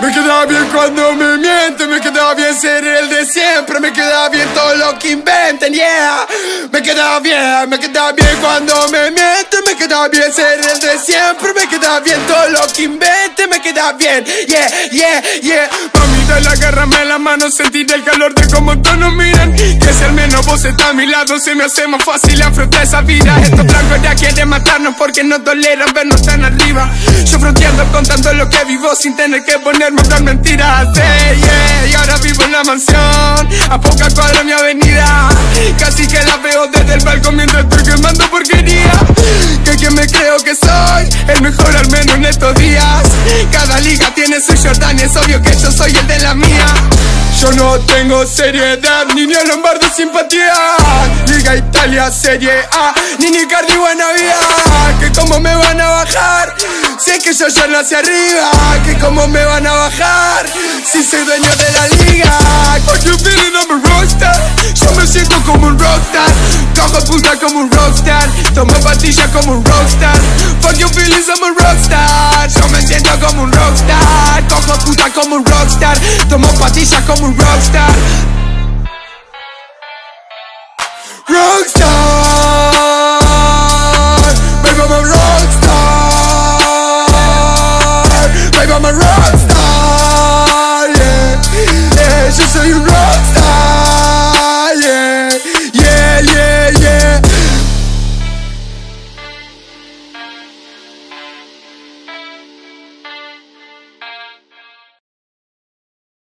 Me queda bien cuando me mienten, me queda bien ser el de siempre, me queda bien todo lo que. Me queda bien, me queda bien cuando me mienten, me queda bien ser el de siempre, me queda bien todo lo que inventen, me queda bien, yeah, yeah, yeah. Mami, de la guerra me la mano, sentir el calor de cómo todos nos miran. Que si al menos vos estás a mi lado, se me hace más fácil afrontar esa vida. Estos blancos ya quieren matarnos porque no toleran vernos tan arriba. Yo fronteando contando lo que vivo sin tener que ponerme a mentiras. Yeah, yeah, y ahora vivo en la mansión, a poca cuadra mi avenida. Mientras estoy quemando porquería. Que quien me creo que soy el mejor al menos en estos días. Cada liga tiene su Jordan es obvio que yo soy el de la mía. Yo no tengo seriedad, ni ni Lombardo simpatía. Liga Italia, Serie A, ni ni Cardi buena vida. Que como me van a bajar, si es que yo ya hacia arriba. Que como me van a bajar, si soy dueño de la liga. bouge-la un rockstar. Dans ma batija un rockstar. Fuck your feelings, I'm a rockstar. Yo me entiendo como un rockstar. Cojo puta como un rockstar. Tomo patilla como un rockstar. Rockstar. Baby, I'm a rockstar. Baby, I'm a rockstar.